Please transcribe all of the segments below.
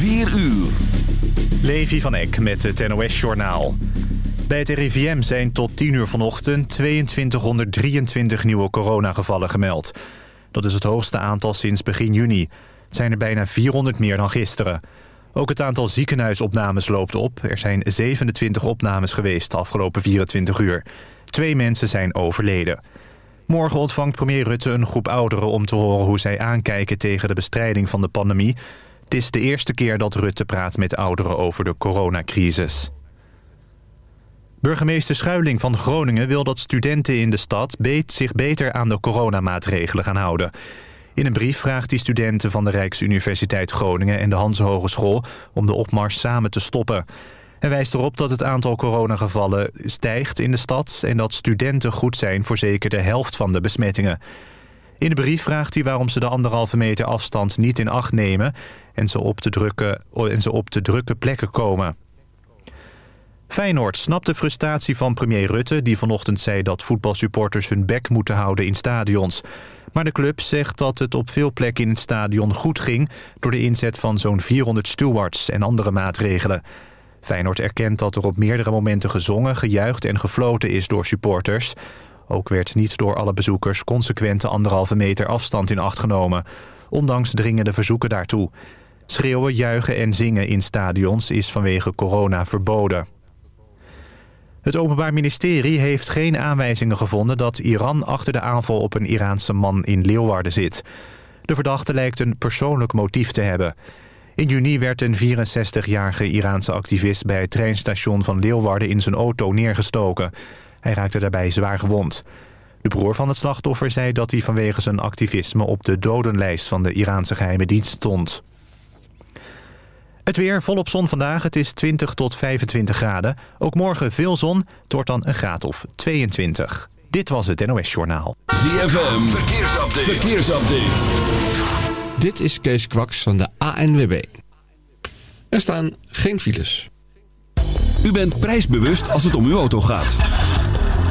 4 uur. Levi van Eck met het NOS-journaal. Bij het RIVM zijn tot 10 uur vanochtend 2223 nieuwe coronagevallen gemeld. Dat is het hoogste aantal sinds begin juni. Het zijn er bijna 400 meer dan gisteren. Ook het aantal ziekenhuisopnames loopt op. Er zijn 27 opnames geweest de afgelopen 24 uur. Twee mensen zijn overleden. Morgen ontvangt premier Rutte een groep ouderen om te horen hoe zij aankijken tegen de bestrijding van de pandemie. Het is de eerste keer dat Rutte praat met ouderen over de coronacrisis. Burgemeester Schuiling van Groningen wil dat studenten in de stad zich beter aan de coronamaatregelen gaan houden. In een brief vraagt hij studenten van de Rijksuniversiteit Groningen en de Hanse Hogeschool om de opmars samen te stoppen. Hij wijst erop dat het aantal coronagevallen stijgt in de stad... en dat studenten goed zijn voor zeker de helft van de besmettingen. In de brief vraagt hij waarom ze de anderhalve meter afstand niet in acht nemen... en ze op de drukke, en ze op de drukke plekken komen. Feyenoord snapt de frustratie van premier Rutte... die vanochtend zei dat voetbalsupporters hun bek moeten houden in stadions. Maar de club zegt dat het op veel plekken in het stadion goed ging... door de inzet van zo'n 400 stewards en andere maatregelen. Feyenoord erkent dat er op meerdere momenten gezongen, gejuicht en gefloten is door supporters. Ook werd niet door alle bezoekers consequente anderhalve meter afstand in acht genomen. Ondanks dringende verzoeken daartoe. Schreeuwen, juichen en zingen in stadions is vanwege corona verboden. Het Openbaar Ministerie heeft geen aanwijzingen gevonden... dat Iran achter de aanval op een Iraanse man in Leeuwarden zit. De verdachte lijkt een persoonlijk motief te hebben. In juni werd een 64-jarige Iraanse activist... bij het treinstation van Leeuwarden in zijn auto neergestoken. Hij raakte daarbij zwaar gewond. De broer van het slachtoffer zei dat hij vanwege zijn activisme... op de dodenlijst van de Iraanse geheime dienst stond. Het weer volop zon vandaag. Het is 20 tot 25 graden. Ook morgen veel zon. Het wordt dan een graad of 22. Dit was het NOS Journaal. ZFM, verkeersupdate. verkeersupdate. Dit is Kees Kwaks van de ANWB. Er staan geen files. U bent prijsbewust als het om uw auto gaat.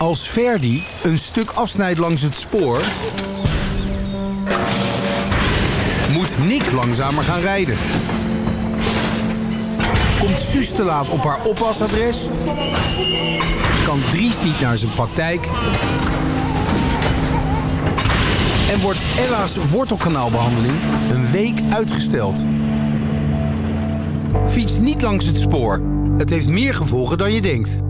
Als Verdi een stuk afsnijdt langs het spoor... moet Nick langzamer gaan rijden. Komt Suus te laat op haar oppasadres... kan Dries niet naar zijn praktijk... en wordt Ella's wortelkanaalbehandeling een week uitgesteld. Fiets niet langs het spoor. Het heeft meer gevolgen dan je denkt.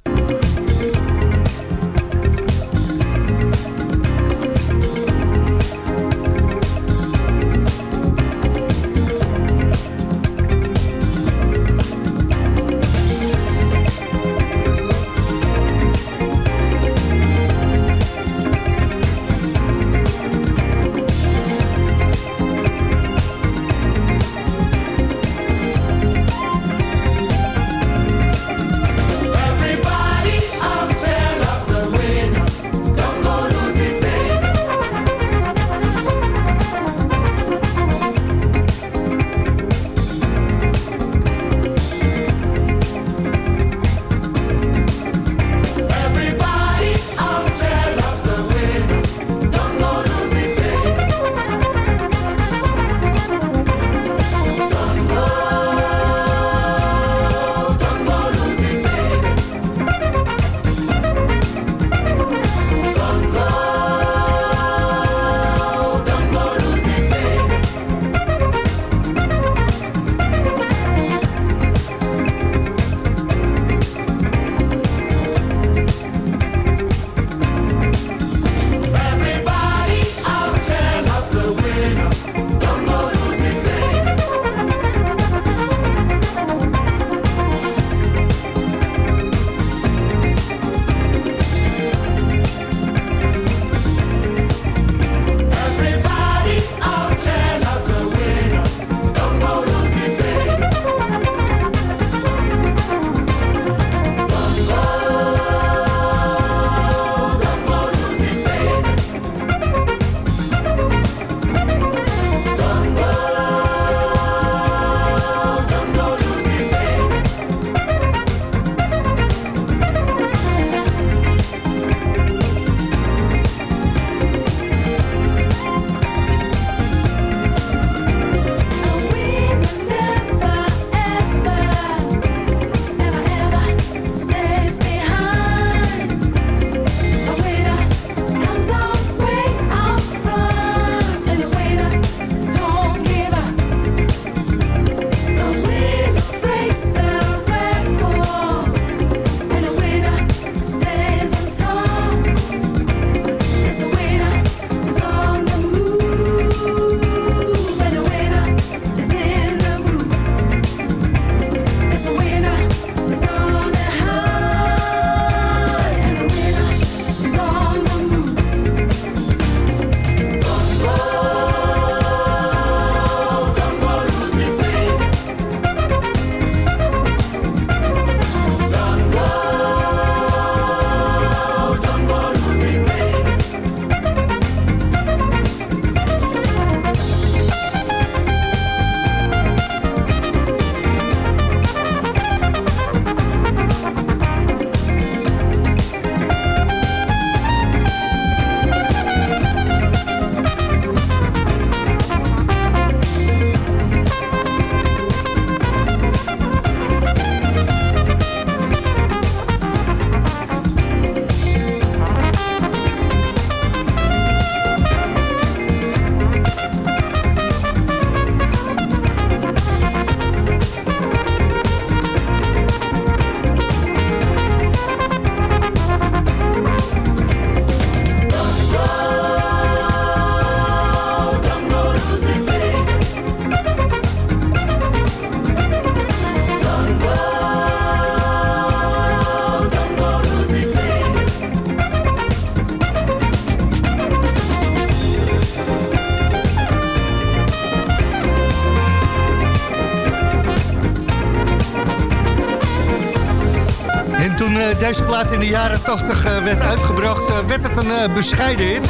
in de jaren 80 eh, werd uitgebracht, eh, werd het een eh, bescheiden hit.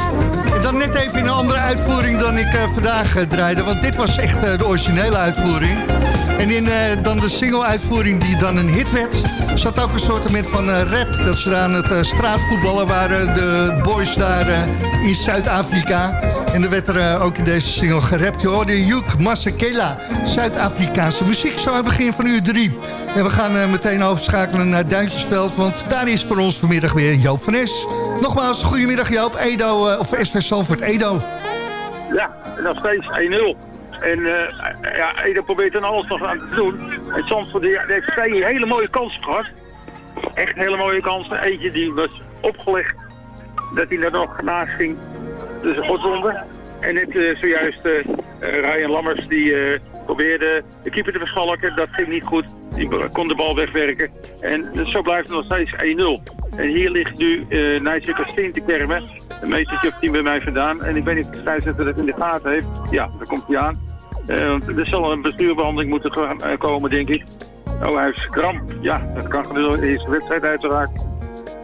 En dan net even in een andere uitvoering dan ik vandaag draaide. Want dit was echt de originele uitvoering. En in dan de single-uitvoering die dan een hit werd... zat ook een soort van rap. Dat ze aan het straatvoetballen waren, de boys daar in Zuid-Afrika. En er werd er ook in deze single gerapt. Je hoorde Juk Masekela, Zuid-Afrikaanse muziek. Zo aan het begin van uur drie. En we gaan eh, meteen overschakelen naar Duintjesveld... want daar is voor ons vanmiddag weer Joop van Es. Nogmaals, goedemiddag Joop, Edo, eh, of SV Salford Edo. Ja, nog steeds 1-0. En eh, ja, Ede probeert er alles nog aan te doen. En die heeft twee hele mooie kansen gehad. Echt hele mooie kansen. Eentje die was opgelegd dat hij er nog naast ging. Dus een godzonde. En net zojuist eh, Ryan Lammers die probeerde de keeper te verschalken. Dat ging niet goed. Die kon de bal wegwerken. En zo blijft het nog steeds 1-0. En hier ligt nu uh, Nijtje Kastien te kermen. Een metertje of tien bij mij vandaan. En ik weet niet of de het in de gaten heeft. Ja, daar komt hij aan. Eh, er zal een bestuurbehandeling moeten eh, komen, denk ik. Oh, hij heeft kramp. Ja, dat kan gebeuren de eerste wedstrijd uiteraard.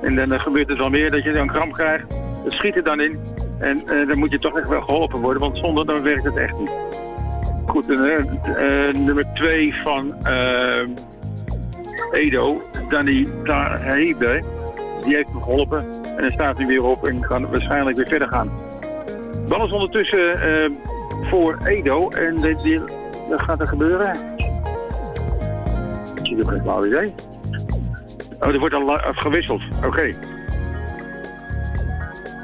En dan eh, gebeurt het wel meer dat je dan kramp krijgt. Dat schiet er dan in. En eh, dan moet je toch echt wel geholpen worden, want zonder dan werkt het echt niet. Goed, en, eh, nummer twee van eh, Edo, Danny Tahebe, die heeft me geholpen. En dan staat hij weer op en kan waarschijnlijk weer verder gaan. Bal is ondertussen voor Edo en dit, die, wat gaat er gebeuren? Ik heb geen flauw idee. Oh, er wordt al gewisseld. Oké.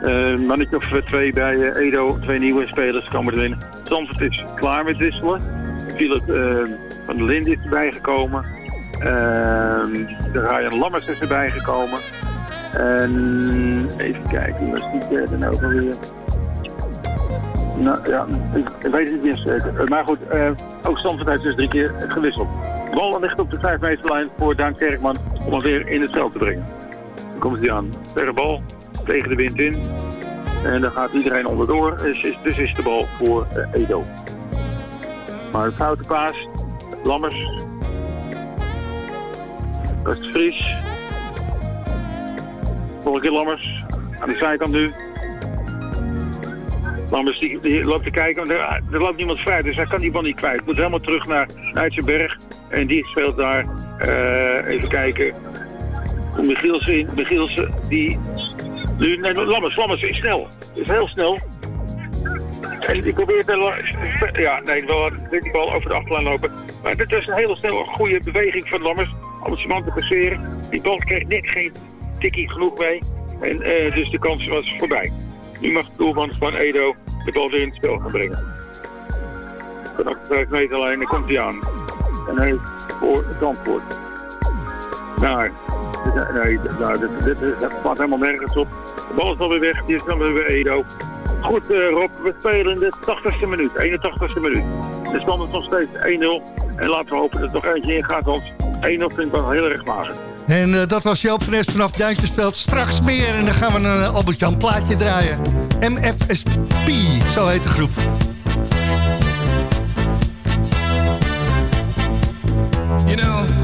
Eh, mannetje of twee bij Edo, twee nieuwe spelers komen erin. Zandvoort is klaar met wisselen. Philip eh, van der Lind is erbij gekomen. Ehm, Ryan Lammers is erbij gekomen. En even kijken, wie was die derde nou alweer? Nou ja, ik, weet het niet zeker. Maar goed, eh, ook Zandvoort heeft dus drie keer gewisseld. Bal ligt op de 5 meterlijn voor Daan Kerkman om hem weer in het veld te brengen. Dan komt hij aan. Verre bal, tegen de wind in. En dan gaat iedereen onderdoor. Dus is, dus is de bal voor eh, Edo. Maar een foute paas. Lammers. Dat is Vries. Nog keer Lammers. Aan de zijkant nu. Lammers die, loopt te kijken, er, er loopt niemand vrij, dus hij kan die bal niet kwijt. Moet helemaal terug naar Nijtsenberg. En die speelt daar, eh, even kijken, Michielsen in. Michielsen, die... Nee, Lammers, Lammers is snel. Is heel snel. En die probeert de... Ja, nee, wel die bal over de achterlijn lopen. Maar dit is een hele snelle, goede beweging van Lammers. Om zijn man te passeren. Die bal kreeg net geen tikkie genoeg mee. En eh, dus de kans was voorbij. Nu mag de doelman van Edo de bal weer in het spel gaan brengen. Vanaf de 5 meterlijn, daar komt hij aan. En hij voor het antwoord. Nou, nee, nou, dit, dit, dit, dat slaat helemaal nergens op. De bal is alweer weg, die is dan weer Edo. Goed eh, Rob, we spelen in de 80ste minuut, 81ste minuut. De stand is nog steeds 1-0. En laten we hopen dat er nog eentje in gaat, want 1-0 vind ik wel heel erg mager. En eh, dat was Joop van Es vanaf Duintjesveld. Straks meer en dan gaan we een uh, Albert-Jan plaatje draaien. MFSP, zo heet de groep. You know,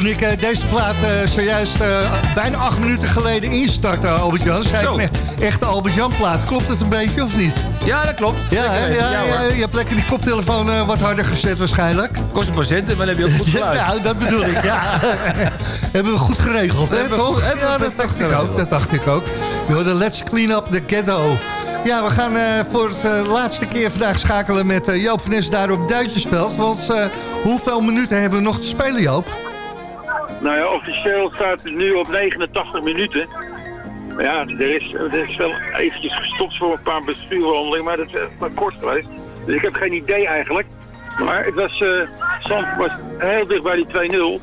Toen ik eh, deze plaat eh, zojuist eh, bijna acht minuten geleden instartte, Albert-Jan, zei ik echt echte Albert-Jan plaat. Klopt het een beetje of niet? Ja, dat klopt. Ja, ja, ja, je hebt lekker die koptelefoon wat harder gezet waarschijnlijk. Kost een paar centen, maar dan heb je ook goed geluid. Ja, dat bedoel ik, ja. hebben we goed geregeld, hè, toch? ja, dat dacht ik ook, dat dacht ik ook. Joh, Let's Clean Up the Ghetto. Ja, we gaan voor het eh, laatste keer vandaag schakelen met Joop van Nes daar op Duitsersveld. Want hoeveel minuten hebben we nog te spelen, Joop? Officieel staat het nu op 89 minuten. Maar ja, er is, er is wel eventjes gestopt voor een paar bestuurwandelingen, maar dat is echt maar kort geweest. Dus ik heb geen idee eigenlijk. Maar het was, eh Zand was heel dicht bij die 2-0.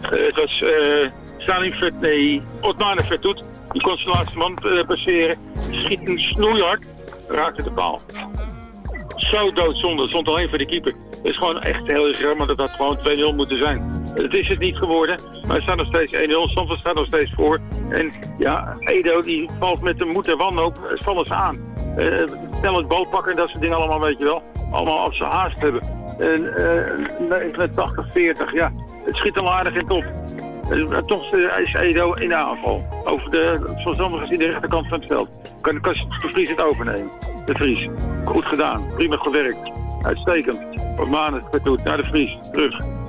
Eh, het was eh Salim Vet, nee, Otmane Vertoet. Die kon zijn laatste man eh, passeren. Schiet nu snoeihard, raakte de paal. Zo doodzonde, stond alleen voor de keeper. Het is gewoon echt heel erg jammer dat dat gewoon 2-0 moeten zijn. Het is het niet geworden, maar het staat nog steeds 1-0. Stamford staat nog steeds voor. En ja, Edo die valt met de moed en wanhoop, eh, vallen ze aan. Eh snel het bal pakken en dat soort dingen allemaal, weet je wel. Allemaal als ze haast hebben. En eh 89, 40, ja. Het schiet al aardig in top. Eh, toch eh, is Edo in de aanval. Over de, zoals allemaal gezien, de rechterkant van het veld. Kan, kan de Vries het overnemen. De Vries. Goed gedaan. Prima gewerkt. Uitstekend. Op maanden het naar de Vries. Terug.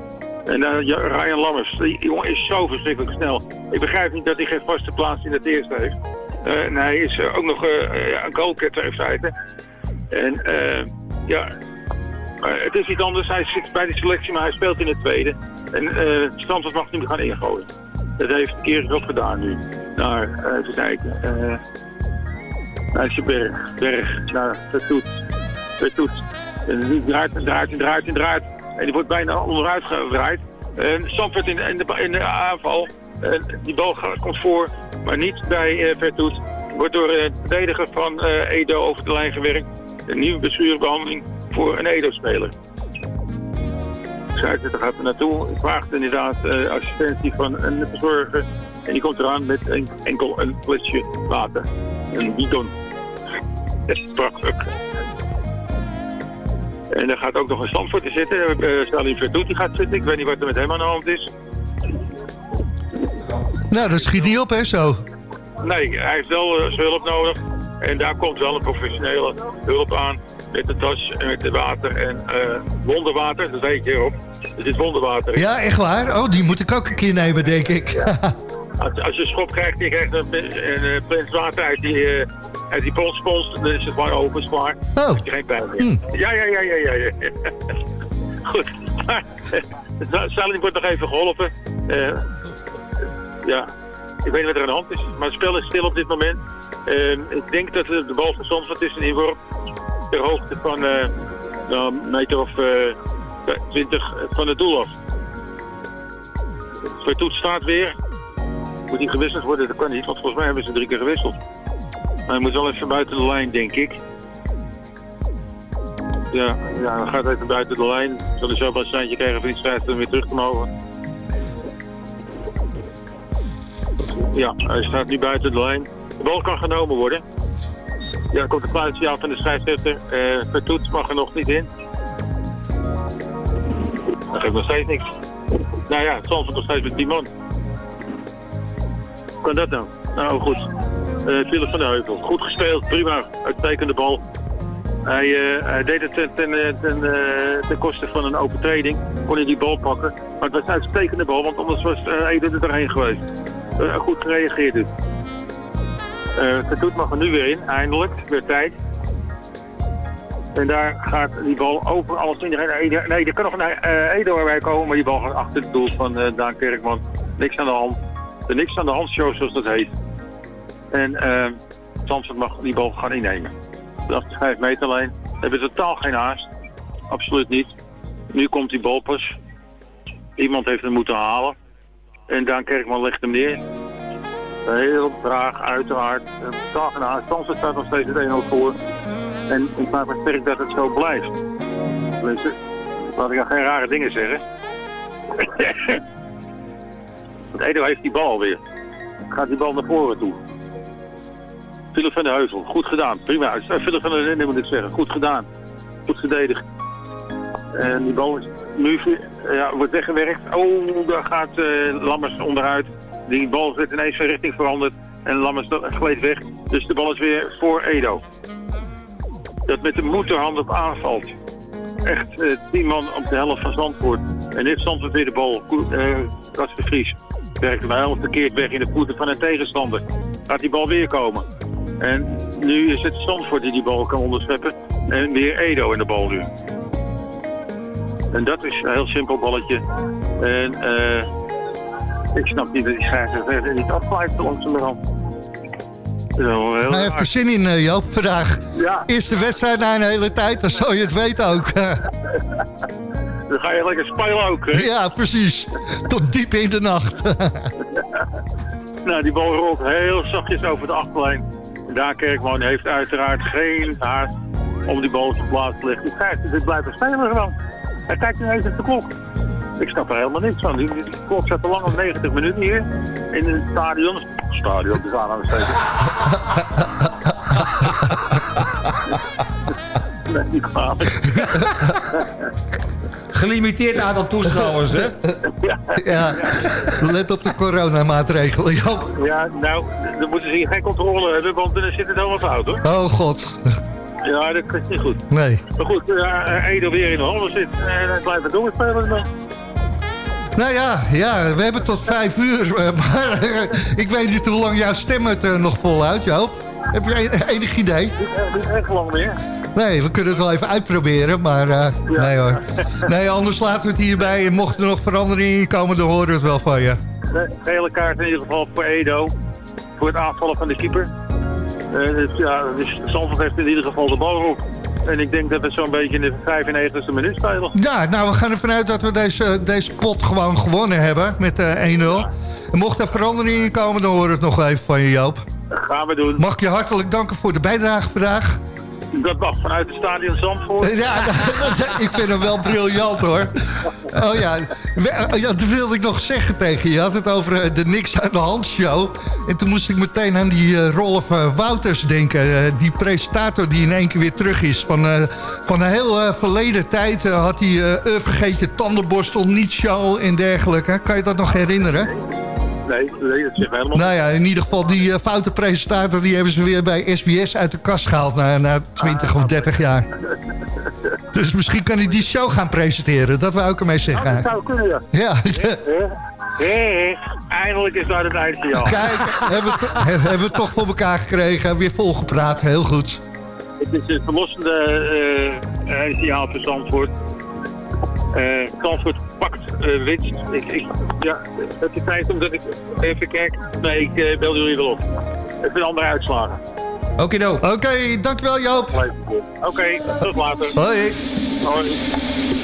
En dan Ryan Lammers. Die jongen is zo verschrikkelijk snel. Ik begrijp niet dat hij geen vaste plaats in het eerste heeft. Eh, en hij is eh, ook nog eh, een goalketter in feite. En ja, het is niet anders. Hij zit bij de selectie, maar hij speelt in het tweede. En uh, Stamford mag niet gaan ingooien. Dat heeft Kerig ook gedaan nu. Naar, uh, even kijken. Uh, naar Berg, Berg, naar Vertoet. Vertoet. En die draait draait en draait en draait. En die wordt bijna onderuit gedraaid. En in, in, de, in de aanval. Die bal komt voor, maar niet bij uh. Wordt door het verdediger van uh, Edo over de lijn gewerkt. Een nieuwe blessurebehandeling voor een Edo-speler. Scheidsrechter gaat er naartoe. Ik vraag inderdaad assistentie van een verzorger. En die komt eraan met een, enkel een flesje water. Een bidon. Dat is prachtig. En er gaat ook nog een stand voor te zitten. Uh, Verdoet die gaat zitten. Ik weet niet wat er met hem aan de hand is. Nou, dat schiet niet op, hè, zo. Nee, hij heeft wel uh, zijn hulp nodig. En daar komt wel een professionele hulp aan. Met de tas en met het water en uh, wonderwater. Dat weet je erop. Het is wonderwater. Ja, echt waar? Oh, die moet ik ook een keer nemen, denk ik. als, als je een schop krijgt, je krijgt een, een, plint water uit die, uh, uit die polspons. Dan is het gewoon open, zwaar. Oh. Dan heb je geen pijn meer. Hmm. Ja, ja, ja, ja, ja. ja. Goed. Stalin wordt nog even geholpen. Uh, ja, ik weet niet wat er aan de hand is. Maar het spel is stil op dit moment. Uh, ik denk dat de bal van Zandvoort is een inworp. Ter hoogte van uh, een meter of uh, 20 van het doel af. Vertoet staat weer. Moet hij gewisseld worden? Dat kan niet, want volgens mij hebben ze drie keer gewisseld. Hij moet wel even buiten de lijn, denk ik. Ja, ja hij gaat even buiten de lijn. Zal hij zo een seintje krijgen voor die om weer terug te mogen. Ja, hij staat nu buiten de lijn. De bal kan genomen worden. Ja, komt een fluitje af van de scheidsrechter. Uh, Vertoet mag er nog niet in. Dat geeft nog steeds niks. Nou ja, het zal nog steeds met 10 man. Kan dat nou? Nou goed. Uh, Philip van der Heuvel. Goed gespeeld, prima. Uitstekende bal. Hij, uh, hij deed het ten, ten, uh, ten, koste van een overtreding. Kon hij die bal pakken. Maar het was een uitstekende bal, want anders was uh, er doorheen geweest. Goed gereageerd dus. Vertoet mag er nu weer in, eindelijk. Weer tijd. En daar gaat die bal over alles in. Nee, er kan nog een Edo erbij komen, maar die bal gaat achter het doel van Daan Kerkman. Niks aan de hand. Niks aan de hand show, zoals dat heet. En Zandvoort mag die bal gaan innemen. De 5 meter lijn. Hebben totaal geen haast. Absoluut niet. Nu komt die bal pas. Iemand heeft hem moeten halen. En Daan Kerkman legt hem neer. Heel traag, uiteraard. Totaal geen haast. Zandvoort staat nog steeds het 1-0 voor. En ik maak me sterk dat het zo blijft. Laat ik dan geen rare dingen zeggen. Want Edo heeft die bal weer. Gaat die bal naar voren toe. Philip van der Heuvel, goed gedaan. Prima. Uh, Philip van der Linden moet ik zeggen. Goed gedaan. Goed verdedigd. En die bal is nu eh, ja, wordt weggewerkt. Oh, daar gaat eh, Lammers onderuit. Die bal werd ineens van richting veranderd. En Lammers gleed weg. Dus de bal is weer voor Edo. Dat met de moederhand op aanvalt. Echt eh, tien man op de helft van Zandvoort. En dit Zandvoort weer de bal. Eh, is de Vries. Werkt hem helemaal verkeerd weg in de voeten van een tegenstander. Gaat die bal weer komen. En nu is het Zandvoort die die bal kan onderscheppen. En weer Edo in de bal nu. En dat is een heel simpel balletje. En eh, ik snap niet dat die scheidsrechter niet afblijft langzamerhand. Hij heeft er zin in, eh, Joop, vandaag. Ja, Eerste wedstrijd na een hele tijd, dan zal je het weten ook. dan ga je lekker spelen ook. Hè? ja, precies. Tot diep in de nacht. Nou, die bal rolt heel zachtjes over de achterlijn. Daar Kerkman heeft uiteraard geen haast om die bal te leggen. Die scheidsrechter dit blijft spelen gewoon. Hij kijkt nu even op de klok. Ik snap er helemaal niks van. Die, die klok staat al lang op 90 minuten hier in het stadion. Stadion, dus aan aan het steken. Nee, niet kwalijk. Gelimiteerd aantal toeschouwers, hè? Ja, ja, let op de coronamaatregelen, Joop. ja, nou, dan moeten ze hier geen controle hebben, want dan zit het helemaal fout hoor. Oh god. Ja, dat is niet goed. Nee. Maar goed, ja, Edo weer in de handen zit en hij blijft doorspelen dan. Nou ja, ja, we hebben tot vijf uur. eh, Maar eh, ik weet niet hoe lang jouw stem het eh, nog volhoudt, Joop. Heb jij enig idee? Niet, echt- niet echt lang meer. Nee, we kunnen het wel even uitproberen, maar eh, nee hoor. Nee, anders laten we het hierbij. En mocht er nog veranderingen komen, dan horen we het wel van je. De gele kaart in ieder geval voor Edo. Voor het aanvallen van de keeper. Eh, dus ja, dus Zandvoort heeft in ieder geval de bal op. En ik denk dat we zo'n beetje in de 95e minuut spelen. Ja, nou, we gaan ervan uit dat we deze, deze pot gewoon gewonnen hebben met eh 1-0. En mocht er veranderingen komen, dan horen we het nog wel even van je, Joop. Gaan we doen. Mag ik je hartelijk danken voor de bijdrage vandaag. Dat mag vanuit het stadion Zandvoort. Ja, ik vind hem wel briljant hoor. Oh ja, oh ja, dat wilde ik nog zeggen tegen je. Je had het over eh, de Niks aan de Hand show. En toen moest ik meteen aan die eh, Rolf eh, Wouters denken. Die presentator die in één keer weer terug is. Van, van een heel verleden tijd had hij vergeet je tandenborstel, niet show en dergelijke. Kan je dat nog herinneren? Nee, nee, dat zegt helemaal Nou ja, in ieder geval die eh, foute presentator... die hebben ze weer bij SBS uit de kast gehaald na, na 20 of 30 jaar. Dus misschien kan hij die show gaan presenteren. Dat wou ik ermee zeggen. dat zou kunnen, ja. Ja, eindelijk is dat het eindsignaal. kijk, hebben we, hebben we het toch voor elkaar gekregen. Weer volgepraat, heel goed. Het is een verlossende eh eh, signaal voor Zandvoort. Eh Zandvoort pakt eh, winst. Ik, ik, ja, het is tijd omdat ik even kijk. Nee, ik eh, bel jullie wel op. Even andere uitslagen. Okido. Oké, dankjewel Joop. Oké, tot later. Hoi. Hoi.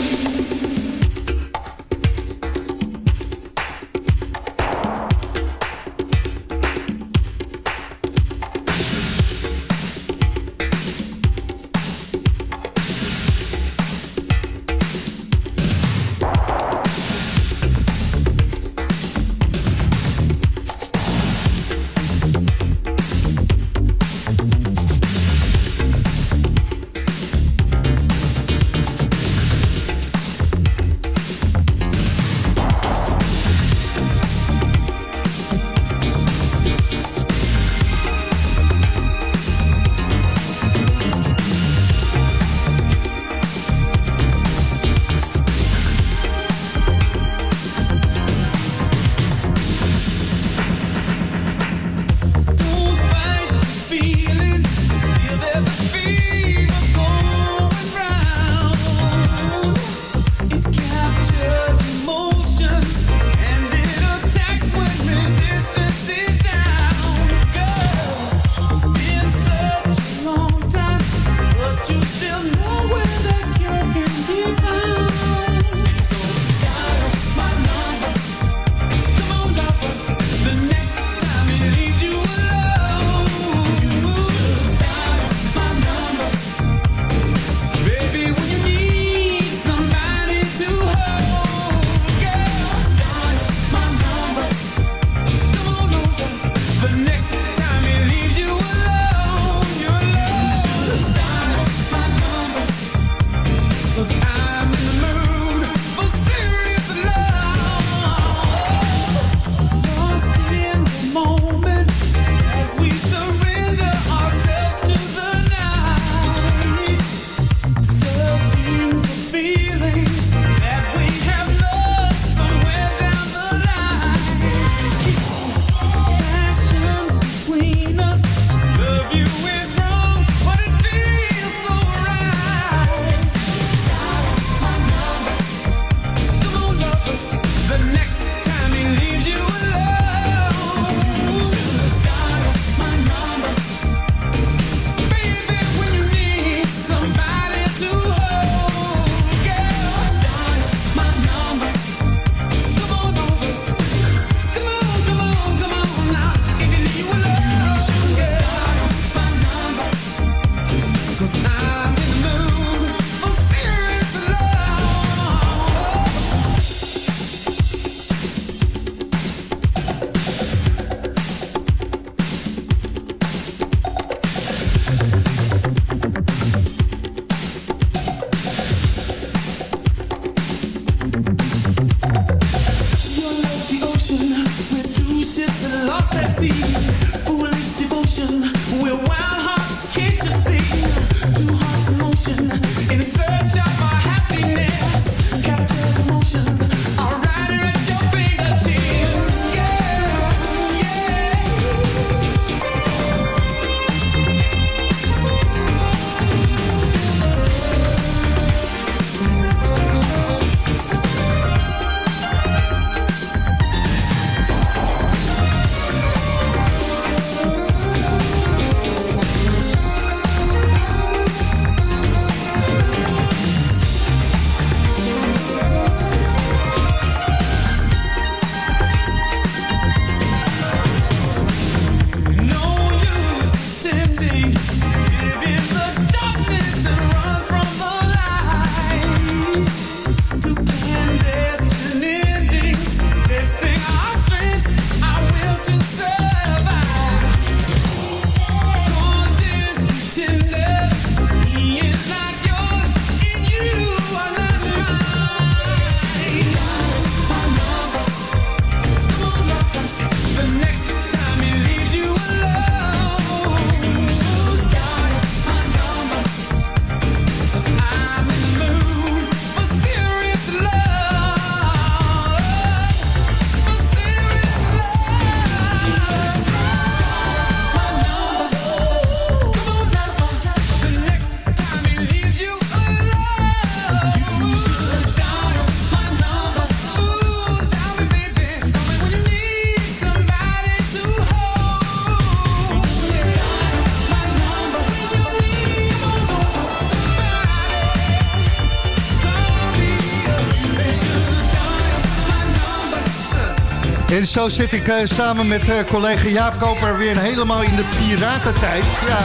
En zo zit ik eh, samen met eh, collega Jaap Koper weer helemaal in de piratentijd. Ja,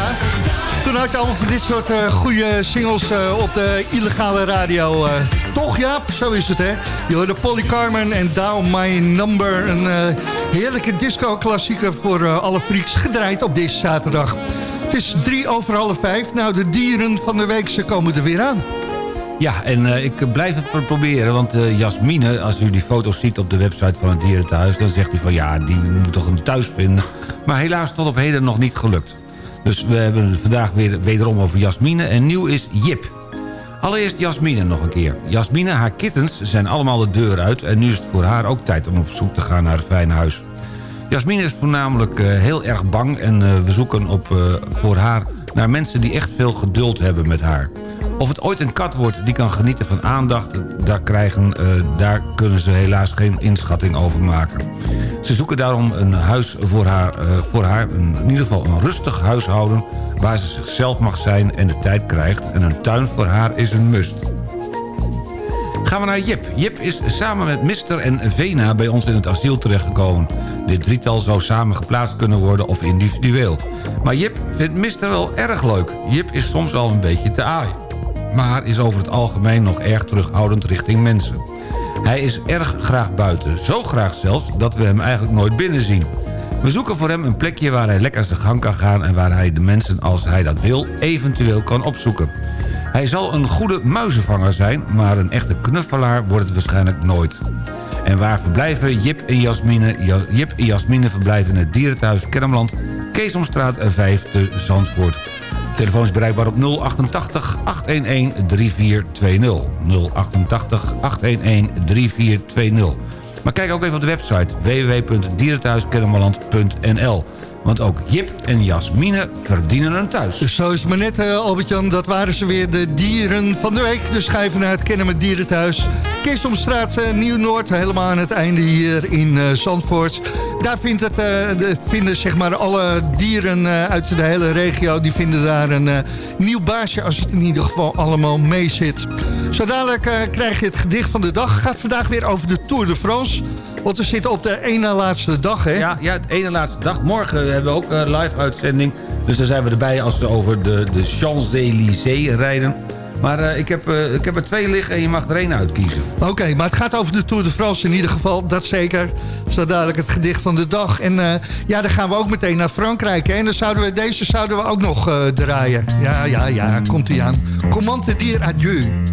toen had je allemaal van dit soort eh, goede singles op de illegale radio. toch Jaap? Zo is het hè. Je hoorde Polly Carmen en Down My Number. Een heerlijke disco-klassieker voor alle freaks gedraaid op deze zaterdag. Het is drie over half vijf. Nou, de dieren van de week, ze komen er weer aan. Ja, en eh, ik blijf het pro- proberen, want eh, Jasmine, als u die foto's ziet op de website van het dierenthuis... dan zegt hij van ja, die moet toch een thuis vinden. Maar helaas tot op heden nog niet gelukt. Dus we hebben het vandaag weer wederom over Jasmine en nieuw is Jip. Allereerst Jasmine nog een keer. Jasmine, haar kittens zijn allemaal de deur uit... en nu is het voor haar ook tijd om op zoek te gaan naar het fijne huis. Jasmine is voornamelijk eh, heel erg bang... en we zoeken op, voor haar naar mensen die echt veel geduld hebben met haar. Of het ooit een kat wordt die kan genieten van aandacht... daar, krijgen, eh, daar kunnen ze helaas geen inschatting over maken. Ze zoeken daarom een huis voor haar, eh, voor haar in ieder geval een rustig huishouden... waar ze zichzelf mag zijn en de tijd krijgt... en een tuin voor haar is een must. Gaan we naar Jip. Jip is samen met Mister en Vena bij ons in het asiel terechtgekomen. Dit drietal zou samen geplaatst kunnen worden of individueel. Maar Jip vindt Mister wel erg leuk. Jip is soms al een beetje te aai. Maar is over het algemeen nog erg terughoudend richting mensen. Hij is erg graag buiten. Zo graag zelfs dat we hem eigenlijk nooit binnen zien. We zoeken voor hem een plekje waar hij lekker zijn gang kan gaan... en waar hij de mensen, als hij dat wil, eventueel kan opzoeken. Hij zal een goede muizenvanger zijn... maar een echte knuffelaar wordt het waarschijnlijk nooit. En waar verblijven Jip en Jasmine? Ja, Jip en Jasmine verblijven in het dierenthuis Kermeland... Keesomstraat 5 te Zandvoort. Telefoon is bereikbaar op 088 811 3420. 088 811 3420. Maar kijk ook even op de website www.dierenthuiskennemerland.nl. Want ook Jip en Jasmine verdienen een thuis. Zo is het maar net, Albert-Jan. Dat waren ze weer, de dieren van de week. Dus ga even naar het Kennen met Dierenthuis. Keesomstraat eh, Nieuw-Noord, helemaal aan het einde hier in eh, Zandvoort. Daar vindt het, eh, de, vinden zeg maar alle dieren eh, uit de hele regio... die vinden daar een eh, nieuw baasje als het in ieder geval allemaal mee zit. Zo dadelijk eh, krijg je het gedicht van de dag. Gaat vandaag weer over de Tour de France. Want we zitten op de ene na laatste dag, hè? Ja, ja, het ene laatste dag. Morgen hebben we ook een live uitzending. Dus daar zijn we erbij als we over de, de Champs-Élysées rijden. Maar eh, ik, heb, eh, ik heb er twee liggen en je mag er één uitkiezen. Oké, maar het gaat over de Tour de France in ieder geval, dat zeker. Zo dadelijk het gedicht van de dag. En eh, ja, dan gaan we ook meteen naar Frankrijk. En dan zouden we, deze zouden we ook nog draaien. Ja, ja, ja, komt ie aan. Comment te dire adieu.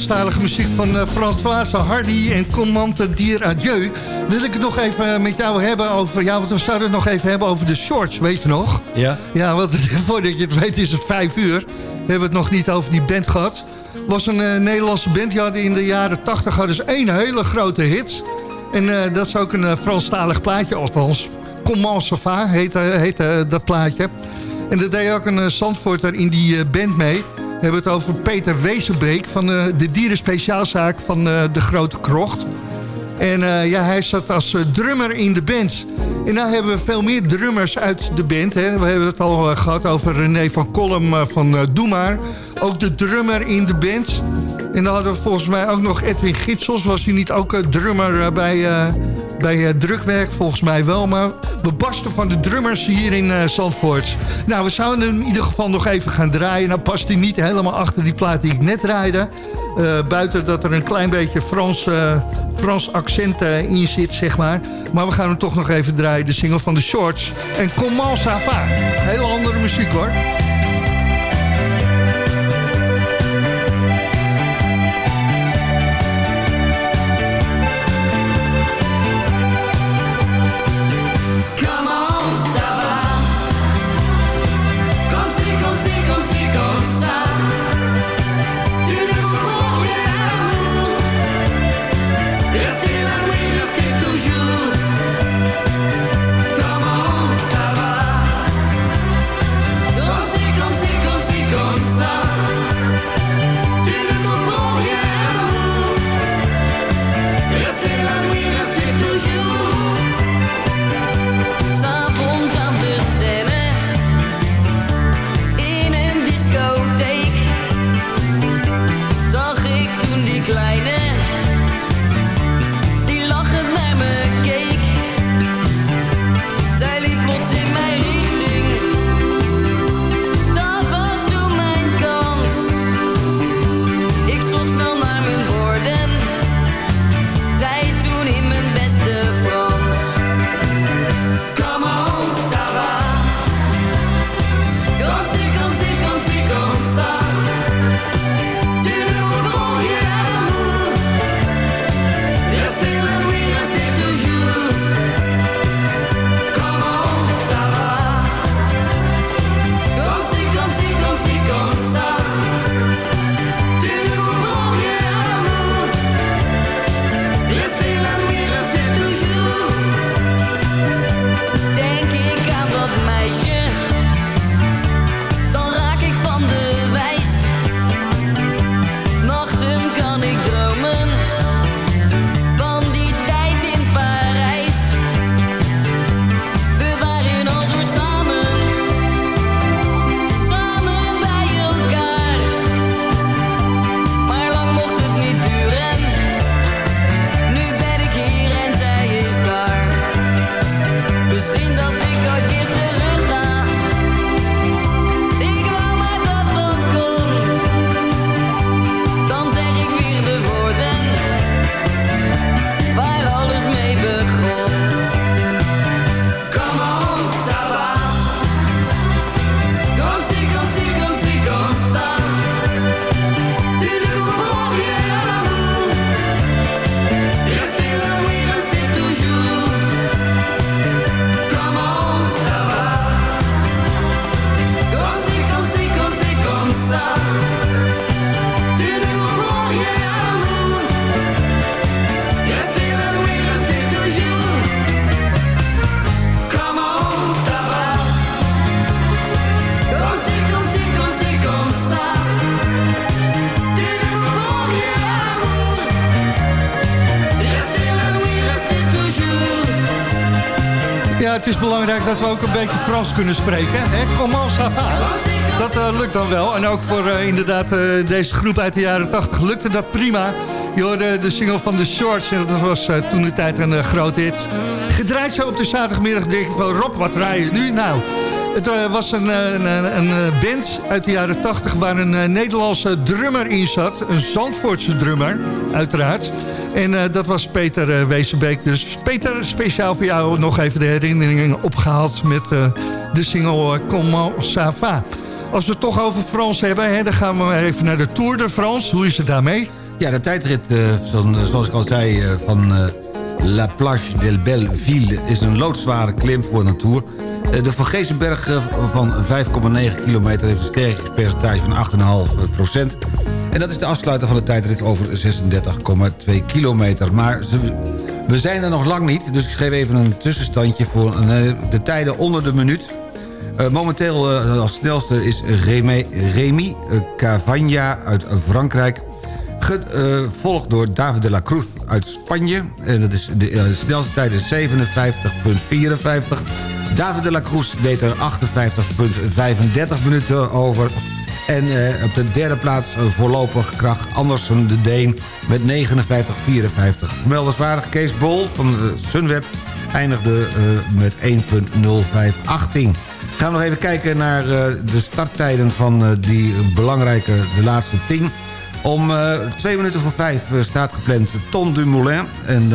Franstalige muziek van uh, Françoise Hardy en Comment te dire adieu. Wil ik het nog even met jou hebben over... Ja, want we zouden het nog even hebben over de shorts, weet je nog? Ja? Ja, want voordat je het weet is het vijf uur. We hebben het nog niet over die band gehad. was een eh, Nederlandse band. Die hadden in de jaren tachtig hadden ze één hele grote hit. En eh, dat is ook een Franstalig plaatje. Althans, Comment ça va heet, eh, eh, dat plaatje. En dat deed ook een Zandvoorter in die eh, band mee. We hebben het over Peter Wezenbeek van eh, de dierenspeciaalzaak van eh, de Grote Krocht. En eh, ja, hij zat als drummer in de band. En nou hebben we veel meer drummers uit de band. Hè. We hebben het al eh, gehad over René van Kolm van Doe Maar. Ook de drummer in de band. En dan hadden we volgens mij ook nog Edwin Gitsels. Was hij niet ook eh, drummer eh, bij, eh, bij drukwerk? Volgens mij wel. Maar we barsten van de drummers hier in Zandvoort. Nou, we zouden hem in ieder geval nog even gaan draaien. Nou past hij niet helemaal achter die plaat die ik net draaide. Buiten dat er een klein beetje Frans, Frans accent in zit, zeg maar. Maar we gaan hem toch nog even draaien. De single van de Shorts. En Comment ça va? Heel andere muziek hoor. Dat we ook een beetje Frans kunnen spreken. Hè? Comment ça va? Dat eh, lukt dan wel. En ook voor eh, inderdaad eh, deze groep uit de jaren 80 lukte dat prima. Je hoorde de single van The Shorts en dat was toen de tijd een groot hit. Gedraaid zo op de zaterdagmiddag denk van Rob, wat rij je nu? Nou, het was een, een, een, band uit de jaren 80 waar een Nederlandse drummer in zat. Een Zandvoortse drummer, uiteraard. En eh, dat was Peter eh, Wezenbeek. Dus Peter, speciaal voor jou nog even de herinneringen opgehaald... met eh, de single Comment ça va. Als we het toch over Frans hebben, hè, dan gaan we even naar de Tour de France. Hoe is het daarmee? Ja, de tijdrit, zoals ik al zei, van La Plage del Belleville... is een loodzware klim voor een Tour. De Van van 5,9 kilometer heeft een sterkingspercentage van 8,5 procent. En dat is de afsluiter van de tijdrit over 36,2 kilometer. Maar we zijn er nog lang niet, dus ik geef even een tussenstandje... voor eh, de tijden onder de minuut. Uh, momenteel uh, als snelste is Remy, Cavagna uit Frankrijk. Gevolgd door David de la Cruz uit Spanje. En dat is de snelste tijd is 57,54. David de la Cruz deed er 58,35 minuten over. En op de derde plaats voorlopig kracht Andersen de Deen met 59,54. Vermeldenswaardig Kees Bol van Sunweb eindigde met 1,0518. Gaan we nog even kijken naar uh, de starttijden van uh, die belangrijke, de laatste tien. Om uh, twee minuten voor vijf staat gepland Ton Dumoulin. En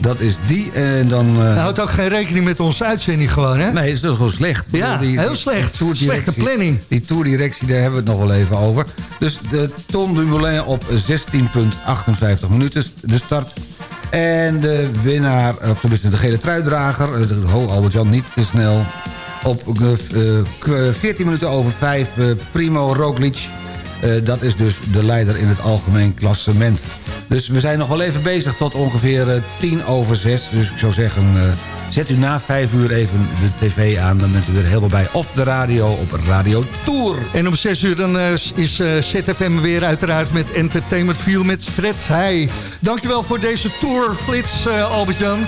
dat is die. En dan, Hij houdt ook geen rekening met onze uitzending gewoon, hè? Nee, dat is gewoon slecht. Ja, die, heel slecht. Die Slechte planning. Die tourdirectie, daar hebben we het nog wel even over. Dus de Ton Dumoulin op 16,58 minuten de start. En de winnaar, of tenminste de gele truidrager... Ho, Albert-Jan, niet te snel op uh, 14 minuten over 5 uh, Primo Roglic. Uh, dat is dus de leider in het algemeen klassement. Dus we zijn nog wel even bezig tot ongeveer 10 over 6. Dus ik zou zeggen, uh, zet u na 5 uur even de tv aan. Dan bent u er helemaal bij. Of de radio op Radio Tour. En om 6 uur dan uh, is ZFM weer uiteraard met Entertainment View met Fred Heij. Dankjewel voor deze Tourflits, Albert-Jan.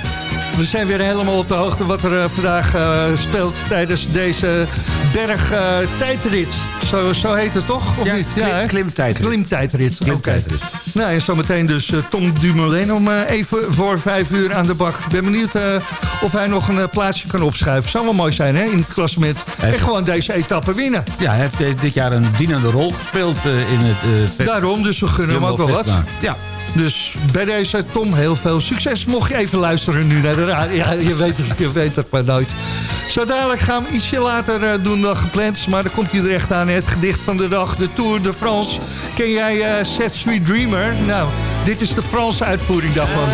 We zijn weer helemaal op de hoogte wat er uh, vandaag uh, speelt tijdens deze bergtijdrit. Uh, zo, zo heet het toch? Of ja, niet? Klim, ja, klimtijdrit. Klimtijdrit. Klimtijdrit. Okay. Nou, en zometeen dus uh, Tom Dumoulin om uh, even voor vijf uur aan de bak. Ik ben benieuwd uh, of hij nog een plaatsje kan opschuiven. Zou wel mooi zijn, hè, in het klassement. En gewoon deze etappe winnen. Ja, hij heeft dit jaar een dienende rol gespeeld in het... Daarom, dus we gunnen hem ook wel wat. Ja. Dus bij deze Tom heel veel succes. Mocht je even luisteren nu naar de radio. Ja, je weet het, je weet het maar nooit. Zo dadelijk gaan we ietsje later uh, doen dan gepland. Maar dan komt hij er echt aan. Het gedicht van de dag, de Tour de France. Ken jij uh, Set Sweet Dreamer? Nou, dit is de Franse uitvoering daarvan.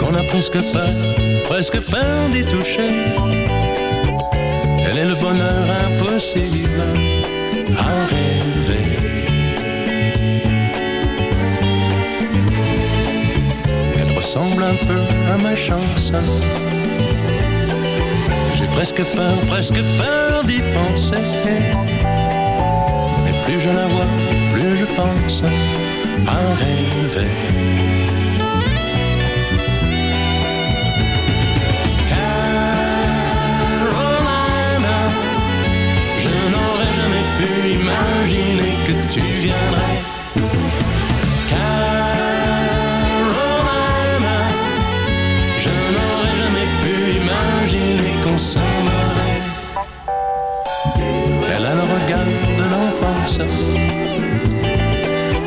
Qu'on n'a presque peur, presque peur d'y toucher. Elle est le bonheur impossible à rêver. ressemble un peu à ma chance. J'ai presque peur, presque peur d'y penser. Mais plus je la vois, plus je pense à rêver. Carolina, je n'aurais jamais pu imaginer que tu viendrais.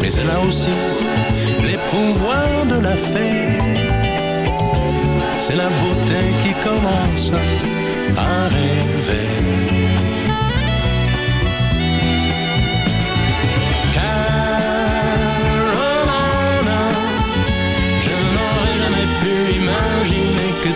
Mais elle a aussi les pouvoirs de la fée. C'est la beauté qui commence à rêver. Carolina, je n'aurais jamais pu imaginer que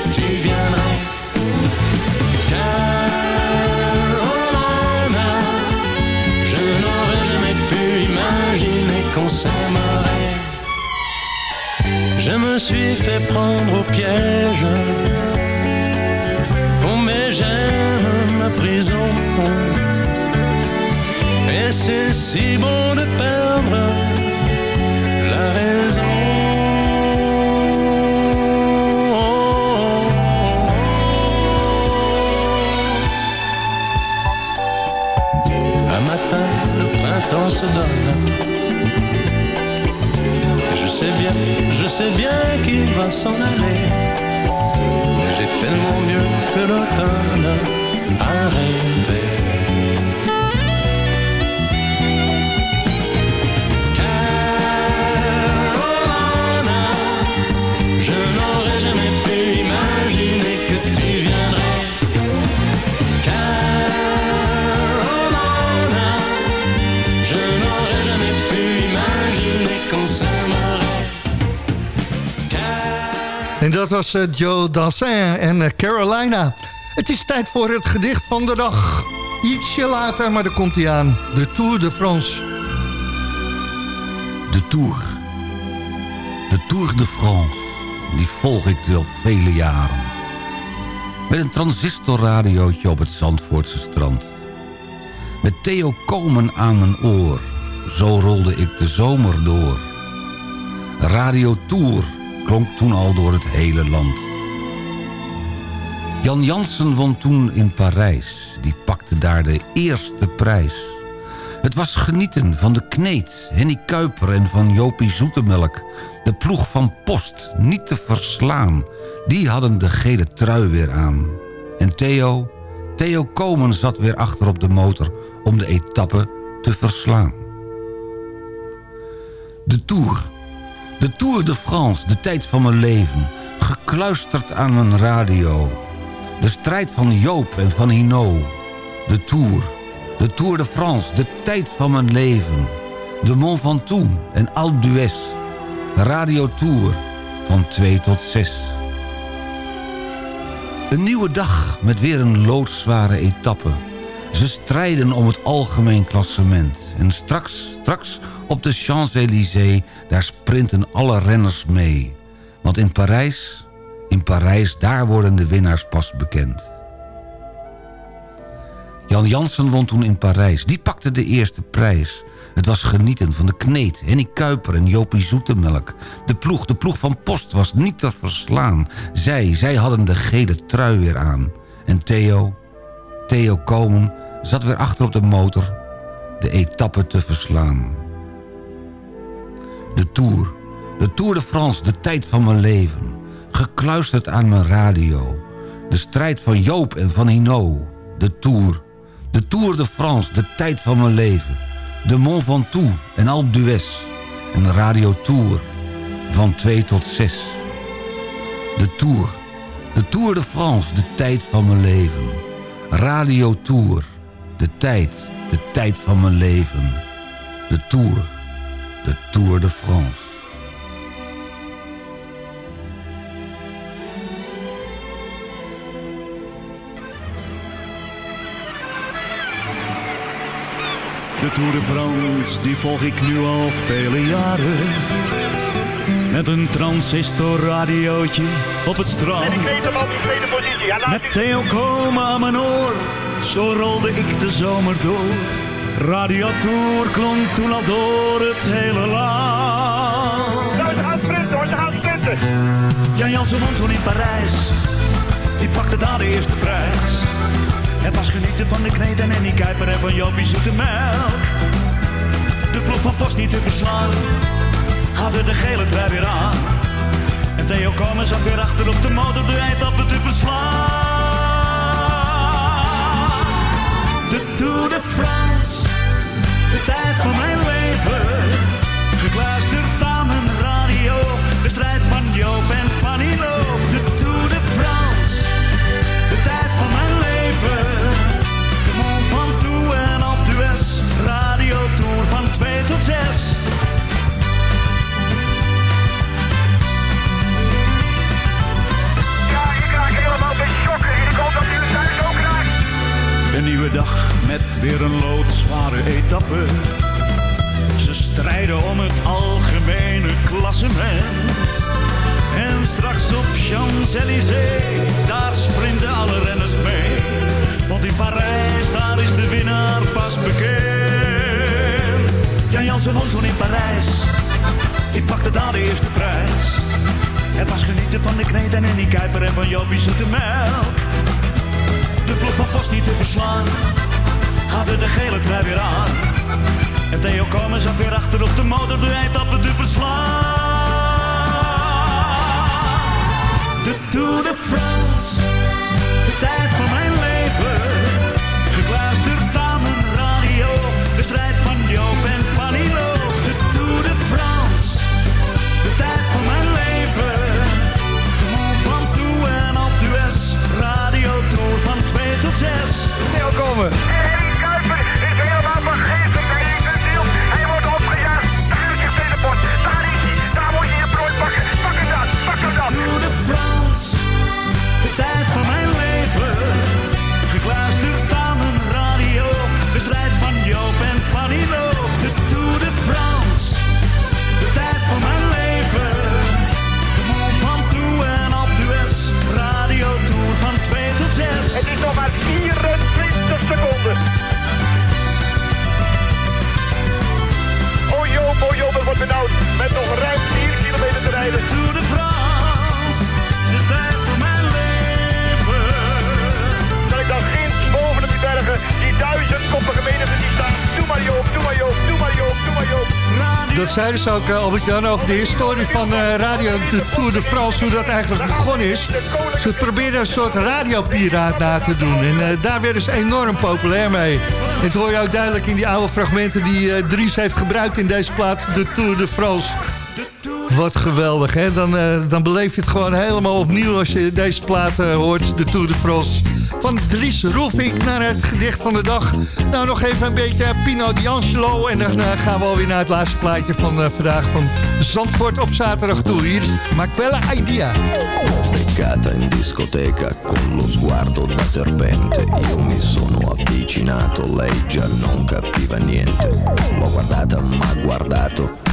Je me suis fait prendre au piège. On mais j'aime ma prison. Et c'est si bon de perdre la raison. Un matin, le printemps se donne je sais bien, qu'il va s'en aller. Mais j'ai tellement mieux que l'automne à rêver. Dat was eh, Joe Dassin en eh, Carolina. Het is tijd voor het gedicht van de dag. Ietsje later, maar daar komt hij aan. De Tour de France. De Tour. De Tour de France. Die volg ik al vele jaren. Met een transistorradiootje op het Zandvoortse strand. Met Theo Komen aan mijn oor. Zo rolde ik de zomer door. Radio Tour klonk toen al door het hele land. Jan Jansen won toen in Parijs. Die pakte daar de eerste prijs. Het was genieten van de Kneet, Henny Kuiper en van Jopie Zoetemelk. De ploeg van Post, niet te verslaan. Die hadden de gele trui weer aan. En Theo, Theo Komen zat weer achter op de motor... om de etappe te verslaan. De Tour. De Tour de France, de tijd van mijn leven. Gekluisterd aan mijn radio. De strijd van Joop en van Hino. De Tour. De Tour de France, de tijd van mijn leven. De Mont Ventoux en Alpe d'Huez. Radio Tour van 2 tot 6. Een nieuwe dag met weer een loodzware etappe. Ze strijden om het algemeen klassement. En straks, straks op de Champs-Élysées... daar sprinten alle renners mee. Want in Parijs, in Parijs, daar worden de winnaars pas bekend. Jan Jansen won toen in Parijs. Die pakte de eerste prijs. Het was genieten van de kneet, Henny Kuiper en Jopie Zoetemelk. De ploeg, de ploeg van Post was niet te verslaan. Zij, zij hadden de gele trui weer aan. En Theo, Theo Komen, zat weer achter op de motor... de etappe te verslaan. De Tour, de Tour de France, de tijd van mijn leven. Gekluisterd aan mijn radio. De strijd van Joop en van Hino. De Tour, de Tour de France, de tijd van mijn leven. De Mont Ventoux en Alpe d'Huez. En Radio Tour van 2 tot 6. De Tour, de Tour de France, de tijd van mijn leven. Radio Tour, de tijd, de tijd van mijn leven. De Tour, de Tour de France. De Tour de France, die volg ik nu al vele jaren. Met een transistorradiootje op het strand. Met Theo Komen aan mijn oor, zo rolde ik de zomer door. Radio Tour klonk toen al door het hele land. Gaan sprinten hoor, sprinten. Jan Jansen won toen in Parijs, die pakte daar de eerste prijs. Het was genieten van de kneed en Annie Kuiper en van Jopie Zoete Melk. De ploeg van Post niet te verslaan, hadden de gele trui weer aan. En Theo Komen zat weer achter op de motor de eindappen te verslaan. De Tour de France, de tijd van mijn leven. Gekluisterd aan mijn radio, de strijd van Joop en van Hilo. De Tour de France, de tijd van mijn leven. De Mont Ventoux en Alpe d'Huez, Radio Tour van 2 tot 6. Ja, ik raak helemaal beschokken en ik hoop dat u het thuis ook raakt. Een nieuwe dag met weer een loodzware etappe. Ze strijden om het algemene klassement. En straks op Champs-Élysées, daar sprinten alle renners mee. Want in Parijs, daar is de winnaar pas bekend. Jan Jansen woont toen in Parijs, die pakte daar de eerste prijs. Het was genieten van de kneden en die kuiper en van Jopie zoete melk. De ploeg van Post niet te verslaan, hadden de gele trui weer aan. En Theo Komen zat weer achter op de motor de eindappen te verslaan. De Tour de France, doe maar Joop, doe maar Joop, doe maar Joop. Dat zeiden ze ook, uh, Albert-Jan, over de historie van eh, Radio de Tour de France, hoe dat eigenlijk begonnen is. Ze probeerden een soort radiopiraat na te doen. En eh, daar werden ze enorm populair mee. En dat hoor je ook duidelijk in die oude fragmenten die eh, Dries heeft gebruikt in deze plaats, de Tour de France. Wat geweldig, hè? Dan, eh, dan beleef je het gewoon helemaal opnieuw als je deze plaat eh, hoort, de Tour de France. Van Dries Roelvink naar het gedicht van de dag. Nou, nog even een beetje Pino D'Angelo. En dan eh, gaan we alweer naar het laatste plaatje van eh, vandaag van Zandvoort op zaterdag toe. Hier is Maquella Idea. beccata in discoteca con lo sguardo da serpente. Io mi sono avvicinato, lei già non capiva niente. L'ho guardata, ma guardato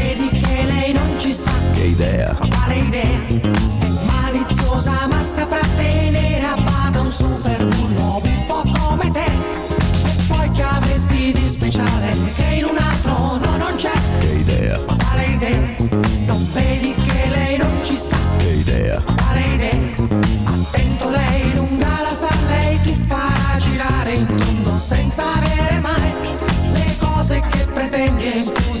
Idea, Quale idea? È maliziosa ma saprà tenere a bada un super bullo buffo come te. E poi che avresti di speciale che in un altro no non c'è? che idea, Quale idea? Non vedi che lei non ci sta? che idea, Quale idea? Attento lei lunga la sa, lei ti farà girare in tondo senza avere mai le cose che pretendi. E scusa,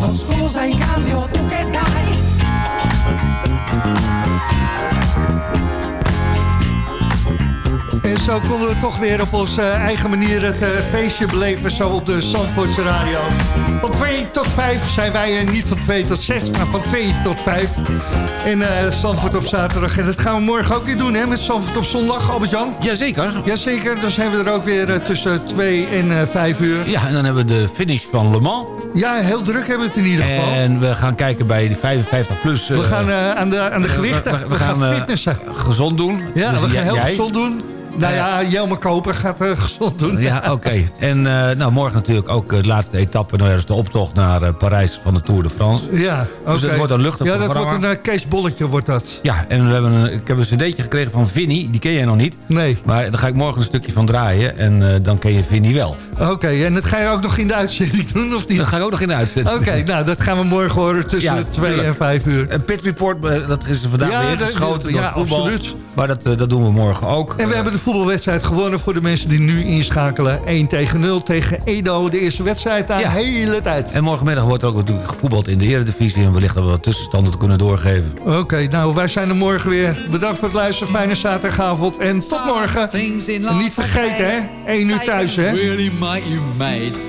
Scusa in cambio tu che dai? En zo konden we toch weer op onze eigen manier het eh, feestje beleven... zo op de Zandvoortse radio. Van 2 tot 5 zijn wij eh, niet van 2 tot 6, maar van 2 tot 5. En eh Zandvoort op zaterdag. En dat gaan we morgen ook weer doen, hè, met Zandvoort op zondag, Albert-Jan? Jazeker. Jazeker, dan zijn we er ook weer tussen 2 en eh 5 uur. Ja, en dan hebben we de finish van Le Mans. Ja, heel druk hebben we het in ieder geval. En we gaan kijken bij de 55 plus. we gaan aan, de, aan de gewichten. we, we gaan eh, fitnessen. gezond doen. Ja, Dus we gaan heel jij? gezond doen. Nou ja, Jelmer Koper gaat eh, gezond doen. Ja, oké. En eh, nou, morgen natuurlijk ook eh, de laatste etappe. Nou dat is de optocht naar Parijs van de Tour de France. Ja, oké. Dus het wordt een luchtig Ja, dat programma. wordt een eh, Kees Bolletje, wordt dat. Ja, en we hebben een, ik heb een cd'tje gekregen van Vinnie. Die ken jij nog niet. Nee. Maar daar ga ik morgen een stukje van draaien. En dan ken je Vinnie wel. Oké, en dat ga je ook nog in de uitzending doen, of niet? Dat ga ik ook nog in de uitzending. Oké, nou, dat gaan we morgen horen tussen Ja, 2 tuurlijk. en 5 uur. Een pit report, dat is er vandaag Ja, weer geschoten. ja, voetbal. absoluut. Maar dat, dat doen we morgen ook. En we hebben de voetbalwedstrijd gewonnen voor de mensen die nu inschakelen. 1 tegen 0 tegen Edo, de eerste wedstrijd daar de hele tijd. En morgenmiddag wordt er ook natuurlijk gevoetbald in de Eredivisie. En wellicht dat we wat tussenstanden te kunnen doorgeven. Oké, nou, wij zijn er morgen weer. Bedankt voor het luisteren, fijne zaterdagavond en tot morgen. En niet vergeten, hè, 1 uur thuis, hè. Really make you mad.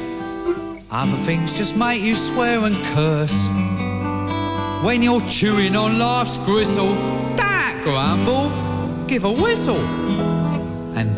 Other things just make you swear and curse. When you're chewing on life's gristle, that grumble, give a whistle.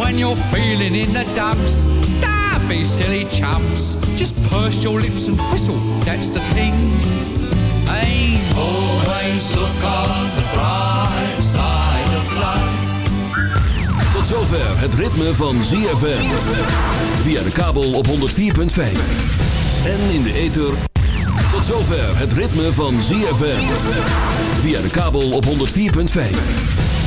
When you're feeling in the dumps, don't be silly chumps. Just purse your lips and whistle, that's the thing. Hey, always look on the bright side of life. Tot zover het ritme van ZFM. Via de kabel op 104.5. En in de ether... Tot zover het ritme van ZFM. Via de kabel op 104.5.